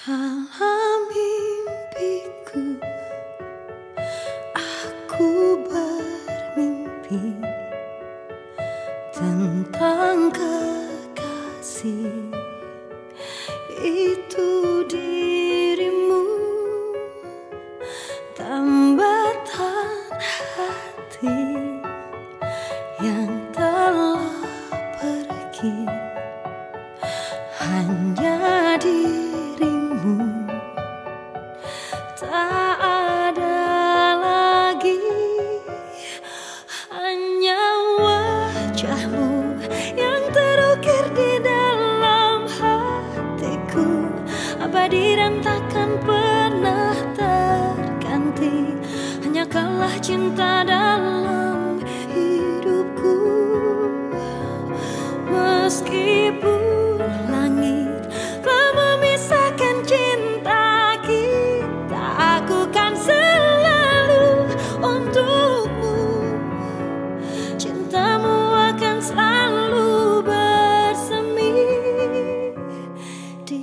Dalam mimpiku Aku bermimpi Tentang kekasih. Itu abadi dan takkan pernah terganti. Hanya kalah cinta dalam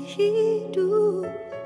he do.